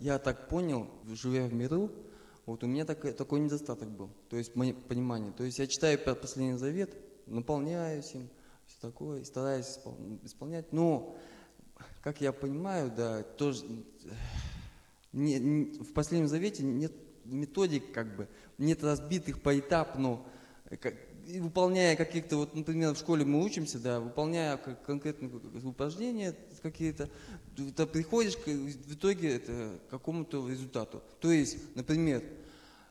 Я так понял, живя в миру, вот у меня такой, такой недостаток был, то есть понимание. То есть я читаю Последний Завет, наполняюсь им, все такое, и стараюсь испол- исполнять. Но, как я понимаю, да, тоже не- не- в Последнем Завете нет методик, как бы, нет разбитых поэтапно, э, как- и выполняя каких-то, вот, например, в школе мы учимся, да, выполняя конкретные упражнения какие-то, ты приходишь к, в итоге это, к какому-то результату. То есть, например,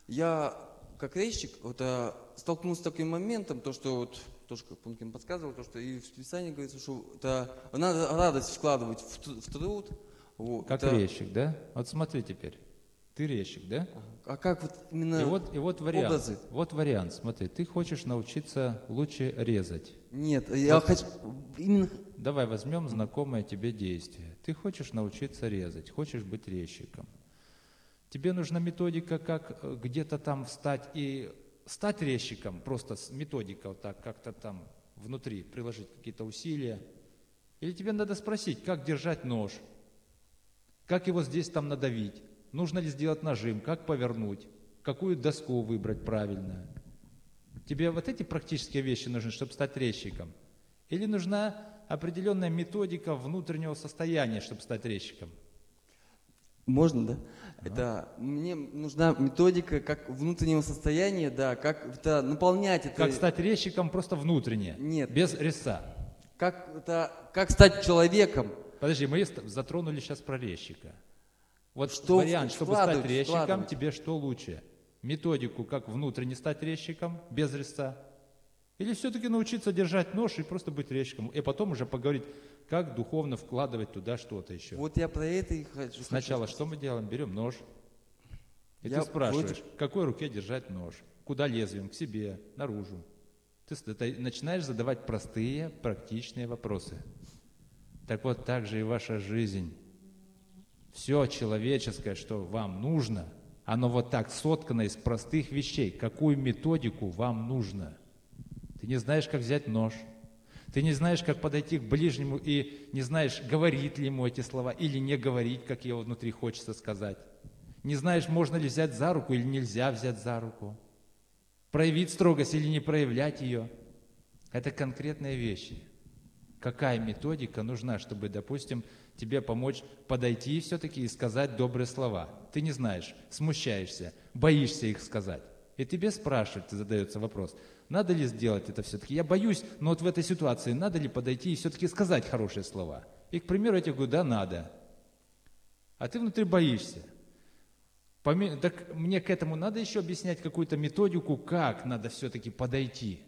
я как резчик вот, а, столкнулся с таким моментом, то, что вот, тоже как Пункин подсказывал, то, что и в Писании говорится, что это, надо радость вкладывать в, в труд. Вот, Как это- резчик, да? Вот смотри теперь. Ты резчик, да? А как вот именно И вот, и вот вариант. образы? Вот вариант. Смотри, ты хочешь научиться лучше резать. Нет, я хочу именно Давай возьмем знакомое тебе действие. Ты хочешь научиться резать, хочешь быть резчиком. Тебе нужна методика, как э, где-то там встать и стать резчиком, просто с- методика вот так, как-то там внутри приложить какие-то усилия. Или тебе надо спросить, как держать нож, как его здесь там надавить, нужно ли сделать нажим, как повернуть, какую доску выбрать правильно. Тебе вот эти практические вещи нужны, чтобы стать резчиком? Или нужна определенная методика внутреннего состояния, чтобы стать резчиком? Можно, да? Это мне нужна методика как внутреннего состояния, да, как это наполнять это. Как стать резчиком просто внутренне, Нет. без резца? Как это, как стать человеком? Подожди, мы затронули сейчас про резчика. Вот Что вариант, чтобы стать резчиком, тебе что лучше? Методику, как внутренне стать резчиком, без резца? Или все-таки научиться держать нож и просто быть резчиком? И потом уже поговорить, как духовно вкладывать туда что-то еще. Вот я про это и хочу. Сначала что мы делаем? Берем нож. И Я ты спрашиваешь, вроде- в какой руке держать нож? Куда лезвием? К себе, наружу. Ты начинаешь задавать простые, практичные вопросы. Так вот, так же и ваша жизнь. Все человеческое, что вам нужно, оно вот так соткано из простых вещей. Какую методику вам нужно? Ты не знаешь, как взять нож. Ты не знаешь, как подойти к ближнему и не знаешь, говорит ли ему эти слова или не говорить, как его внутри хочется сказать. Не знаешь, можно ли взять за руку или нельзя взять за руку. Проявить строгость или не проявлять ее. Это конкретные вещи. Какая методика нужна, чтобы, допустим, тебе помочь подойти все-таки и сказать добрые слова? Ты не знаешь, смущаешься, боишься их сказать. И тебе спрашивают, задается вопрос, надо ли сделать это все-таки? Я боюсь, но вот в этой ситуации надо ли подойти и все-таки сказать хорошие слова? И, к примеру, я тебе говорю, да, надо. А ты внутри боишься. Так мне к этому надо еще объяснять какую-то методику, как надо все-таки подойти.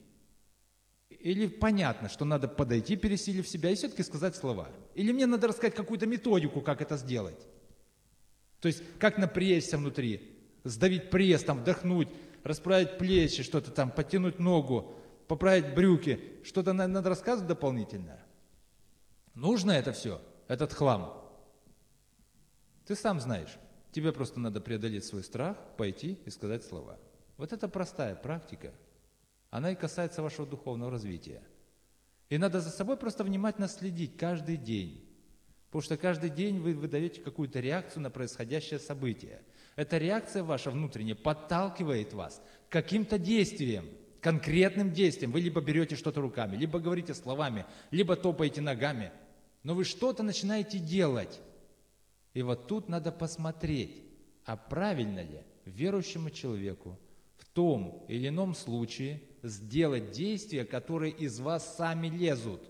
Или понятно, что надо подойти, пересилив себя, и все-таки сказать слова. Или мне надо рассказать какую-то методику, как это сделать. То есть, как напрячься внутри, сдавить пресс, там, вдохнуть, расправить плечи, что-то там, подтянуть ногу, поправить брюки. Что-то на- надо рассказывать дополнительно. Нужно это все, этот хлам. Ты сам знаешь. Тебе просто надо преодолеть свой страх, пойти и сказать слова. Вот это простая практика. Она и касается вашего духовного развития. И надо за собой просто внимательно следить каждый день. Потому что каждый день вы выдаете какую-то реакцию на происходящее событие. Эта реакция ваша внутренняя подталкивает вас к каким-то действиям, конкретным действиям. Вы либо берете что-то руками, либо говорите словами, либо топаете ногами. Но вы что-то начинаете делать. И вот тут надо посмотреть, а правильно ли верующему человеку в том или ином случае сделать действия, которые из вас сами лезут.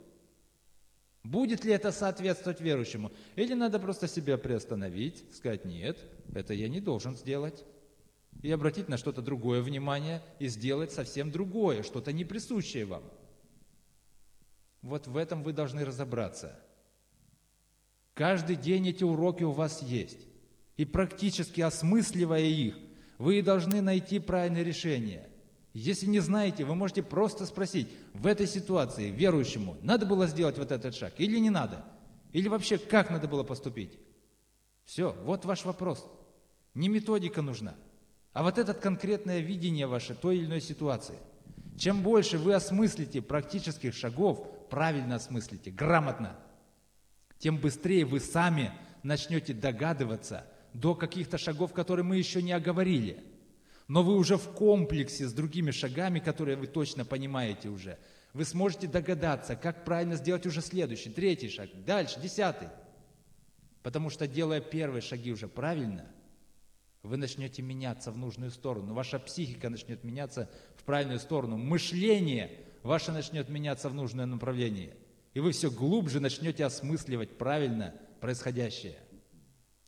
Будет ли это соответствовать верующему? Или надо просто себя приостановить, сказать, нет, это я не должен сделать. И обратить на что-то другое внимание и сделать совсем другое, что-то не присущее вам. Вот в этом вы должны разобраться. Каждый день эти уроки у вас есть. И практически осмысливая их, вы должны найти правильное решение. Если не знаете, вы можете просто спросить, в этой ситуации верующему надо было сделать вот этот шаг или не надо? Или вообще как надо было поступить? Все, вот ваш вопрос. Не методика нужна, а вот это конкретное видение ваше той или иной ситуации. Чем больше вы осмыслите практических шагов, правильно осмыслите, грамотно, тем быстрее вы сами начнете догадываться, до каких-то шагов, которые мы еще не оговорили. Но вы уже в комплексе с другими шагами, которые вы точно понимаете уже, вы сможете догадаться, как правильно сделать уже следующий, третий шаг, дальше, десятый. Потому что делая первые шаги уже правильно, вы начнете меняться в нужную сторону. Ваша психика начнет меняться в правильную сторону. Мышление ваше начнет меняться в нужное направление. И вы все глубже начнете осмысливать правильно происходящее.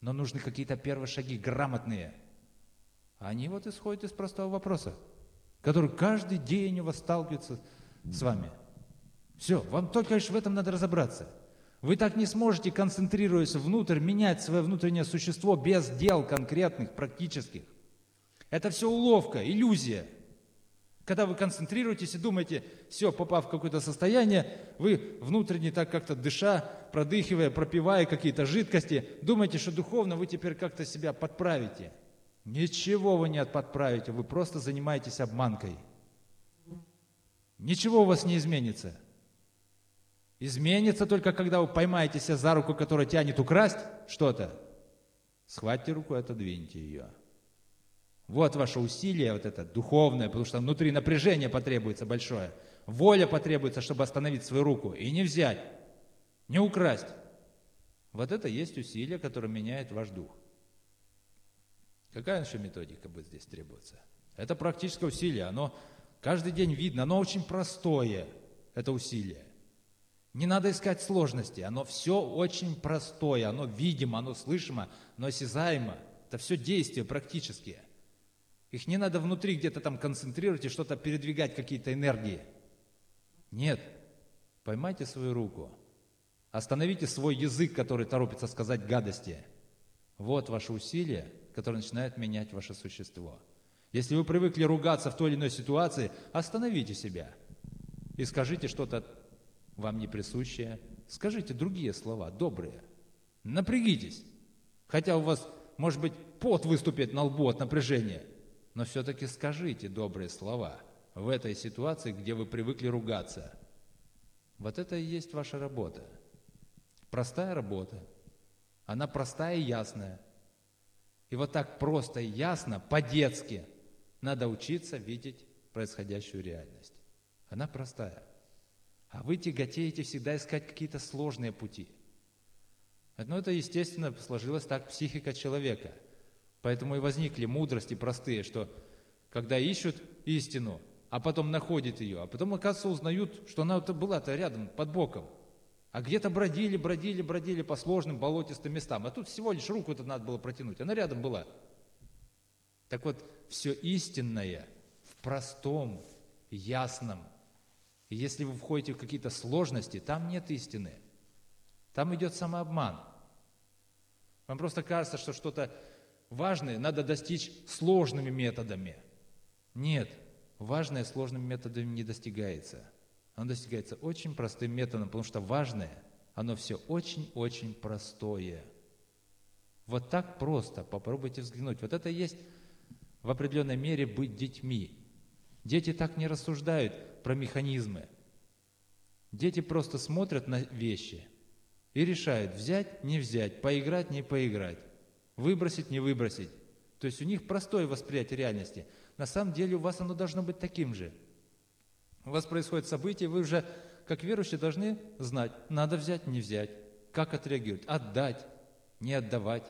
Но нужны какие-то первые шаги, грамотные. Они вот исходят из простого вопроса, который каждый день у вас сталкивается с вами. Все, вам только лишь в этом надо разобраться. Вы так не сможете, концентрируясь внутрь, менять свое внутреннее существо без дел конкретных, практических. Это все уловка, иллюзия. Когда вы концентрируетесь и думаете, все, попав в какое-то состояние, вы внутренне так как-то дыша, продыхивая, пропивая какие-то жидкости, думаете, что духовно вы теперь как-то себя подправите. Ничего вы не подправите, вы просто занимаетесь обманкой. Ничего у вас не изменится. Изменится только, когда вы поймаете себя за руку, которая тянет украсть что-то. Схватьте руку и отодвиньте ее. Вот ваше усилие, вот это духовное, потому что внутри напряжение потребуется большое. Воля потребуется, чтобы остановить свою руку и не взять, не украсть. Вот это есть усилие, которое меняет ваш дух. Какая еще методика будет здесь требоваться? Это практическое усилие, оно Каждый день видно, оно очень простое, это усилие. Не надо искать сложности, оно все очень простое, оно видимо, оно слышимо, оно осязаемо. Это все действия практические. Их не надо внутри где-то там концентрировать и что-то передвигать, какие-то энергии. Нет. Поймайте свою руку. Остановите свой язык, который торопится сказать гадости. Вот ваше усилие, которое начинает менять ваше существо. Если вы привыкли ругаться в той или иной ситуации, остановите себя и скажите что-то вам не присущее. Скажите другие слова, добрые. Напрягитесь. Хотя у вас, может быть, пот выступит на лбу от напряжения. Но все-таки скажите добрые слова в этой ситуации, где вы привыкли ругаться. Вот это и есть ваша работа. Простая работа. Она простая и ясная. И вот так просто и ясно, по-детски – надо учиться видеть происходящую реальность. Она простая. А вы тяготеете всегда искать какие-то сложные пути. Но это, естественно, сложилось так психика человека. Поэтому и возникли мудрости простые, что когда ищут истину, а потом находят ее, а потом, оказывается, узнают, что она была-то рядом, под боком. А где-то бродили, бродили, бродили по сложным болотистым местам. А тут всего лишь руку-то надо было протянуть. Она рядом была. Так вот, все истинное в простом, ясном. И если вы входите в какие-то сложности, там нет истины. Там идет самообман. Вам просто кажется, что что-то важное надо достичь сложными методами. Нет, важное сложными методами не достигается. Оно достигается очень простым методом, потому что важное, оно все очень-очень простое. Вот так просто попробуйте взглянуть. Вот это есть в определенной мере быть детьми. Дети так не рассуждают про механизмы. Дети просто смотрят на вещи и решают, взять, не взять, поиграть, не поиграть, выбросить, не выбросить. То есть у них простое восприятие реальности. На самом деле у вас оно должно быть таким же. У вас происходит событие, вы уже, как верующие, должны знать, надо взять, не взять, как отреагировать, отдать, не отдавать.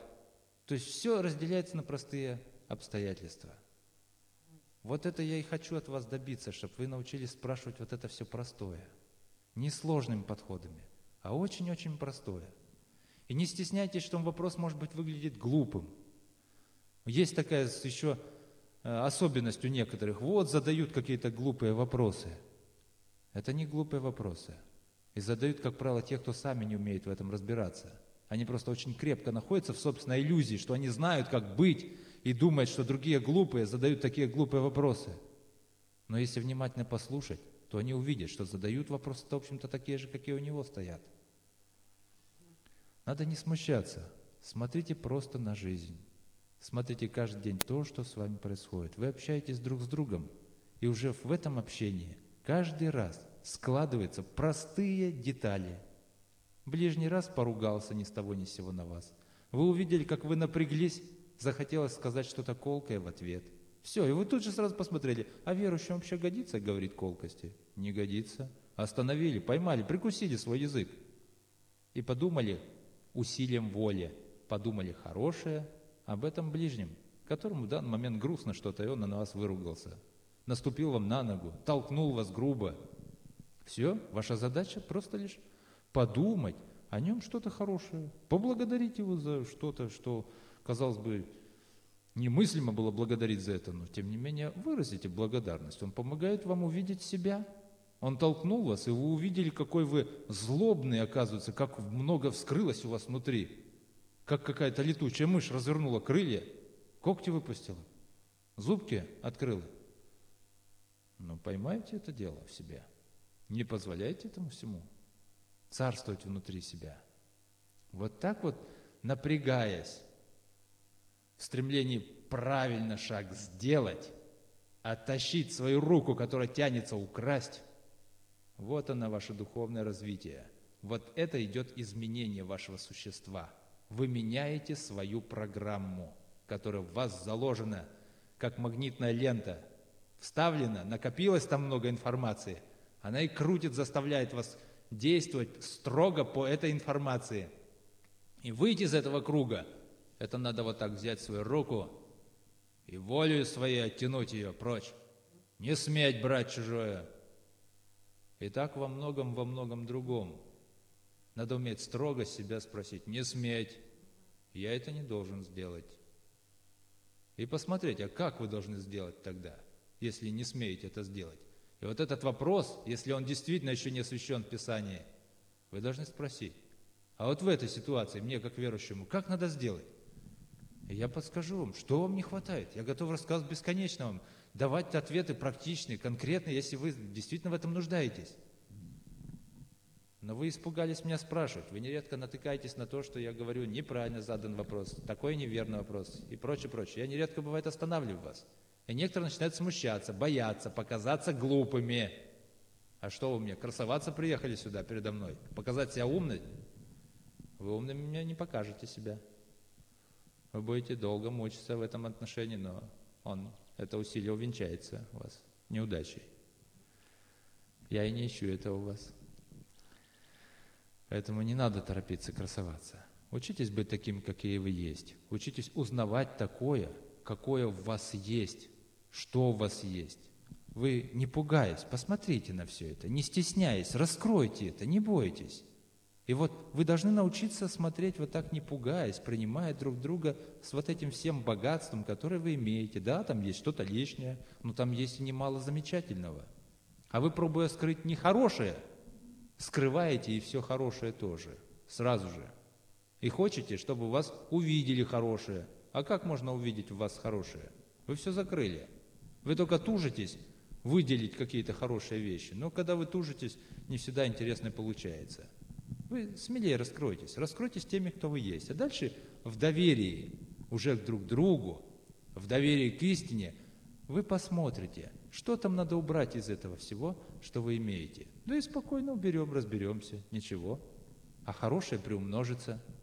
То есть все разделяется на простые обстоятельства. Вот это я и хочу от вас добиться, чтобы вы научились спрашивать вот это все простое. Не сложными подходами, а очень-очень простое. И не стесняйтесь, что вопрос, может быть, выглядит глупым. Есть такая еще э, особенность у некоторых. Вот задают какие-то глупые вопросы. Это не глупые вопросы. И задают, как правило, те, кто сами не умеют в этом разбираться. Они просто очень крепко находятся в собственной иллюзии, что они знают, как быть, и думает, что другие глупые задают такие глупые вопросы. Но если внимательно послушать, то они увидят, что задают вопросы, в общем-то, такие же, какие у него стоят. Надо не смущаться. Смотрите просто на жизнь. Смотрите каждый день то, что с вами происходит. Вы общаетесь друг с другом, и уже в этом общении каждый раз складываются простые детали. Ближний раз поругался ни с того ни с сего на вас. Вы увидели, как вы напряглись, захотелось сказать что-то колкое в ответ. Все, и вы тут же сразу посмотрели, а верующим вообще годится говорить колкости? Не годится. Остановили, поймали, прикусили свой язык. И подумали усилием воли, подумали хорошее об этом ближнем, которому в данный момент грустно что-то, и он на вас выругался. Наступил вам на ногу, толкнул вас грубо. Все, ваша задача просто лишь подумать о нем что-то хорошее, поблагодарить его за что-то, что, казалось бы, немыслимо было благодарить за это, но тем не менее выразите благодарность. Он помогает вам увидеть себя. Он толкнул вас, и вы увидели, какой вы злобный, оказывается, как много вскрылось у вас внутри. Как какая-то летучая мышь развернула крылья, когти выпустила, зубки открыла. Но поймайте это дело в себе. Не позволяйте этому всему царствовать внутри себя. Вот так вот, напрягаясь в стремлении правильно шаг сделать, оттащить свою руку, которая тянется украсть, вот оно ваше духовное развитие. Вот это идет изменение вашего существа. Вы меняете свою программу, которая в вас заложена, как магнитная лента. Вставлена, накопилось там много информации. Она и крутит, заставляет вас действовать строго по этой информации. И выйти из этого круга, это надо вот так взять свою руку и волю своей оттянуть ее прочь. Не сметь брать чужое. И так во многом, во многом другом. Надо уметь строго себя спросить, не сметь, я это не должен сделать. И посмотреть, а как вы должны сделать тогда, если не смеете это сделать? И вот этот вопрос, если он действительно еще не освящен в Писании, вы должны спросить, а вот в этой ситуации, мне как верующему, как надо сделать? И я подскажу вам, что вам не хватает. Я готов рассказывать бесконечно вам, давать ответы практичные, конкретные, если вы действительно в этом нуждаетесь. Но вы испугались меня спрашивать. Вы нередко натыкаетесь на то, что я говорю неправильно задан вопрос, такой неверный вопрос и прочее, прочее. Я нередко, бывает, останавливаю вас. И некоторые начинают смущаться, бояться, показаться глупыми. А что вы мне, красоваться приехали сюда передо мной? Показать себя умным? Вы умными мне не покажете себя. Вы будете долго мучиться в этом отношении, но он, это усилие увенчается у вас неудачей. Я и не ищу этого у вас. Поэтому не надо торопиться красоваться. Учитесь быть таким, какие вы есть. Учитесь узнавать такое, какое в вас есть что у вас есть. Вы не пугаясь, посмотрите на все это, не стесняясь, раскройте это, не бойтесь. И вот вы должны научиться смотреть вот так, не пугаясь, принимая друг друга с вот этим всем богатством, которое вы имеете. Да, там есть что-то лишнее, но там есть и немало замечательного. А вы, пробуя скрыть нехорошее, скрываете и все хорошее тоже, сразу же. И хотите, чтобы вас увидели хорошее. А как можно увидеть в вас хорошее? Вы все закрыли. Вы только тужитесь выделить какие-то хорошие вещи, но когда вы тужитесь, не всегда интересно получается. Вы смелее раскройтесь, раскройтесь теми, кто вы есть. А дальше в доверии уже друг к другу, в доверии к истине, вы посмотрите, что там надо убрать из этого всего, что вы имеете. Ну и спокойно уберем, разберемся, ничего. А хорошее приумножится –